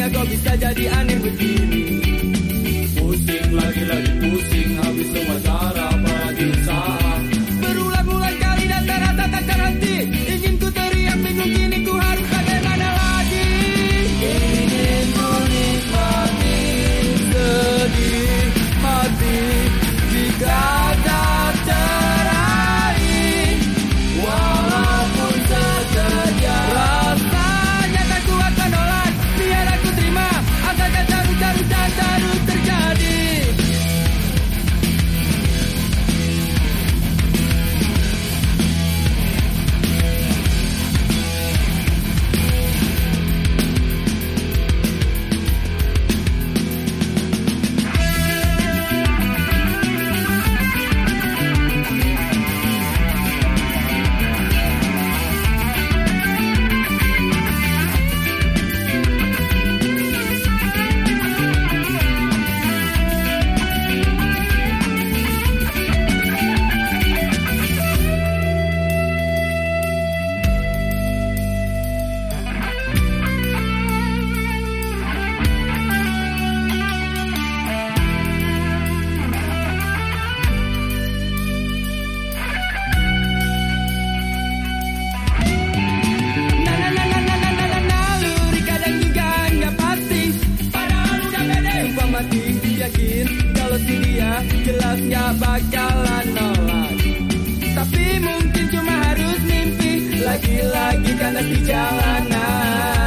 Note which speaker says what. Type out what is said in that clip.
Speaker 1: Rasanya kau bisa jadi aneh begini jelas gak bakalan nolak. Tapi mungkin cuma harus mimpi Lagi-lagi karena di jalanan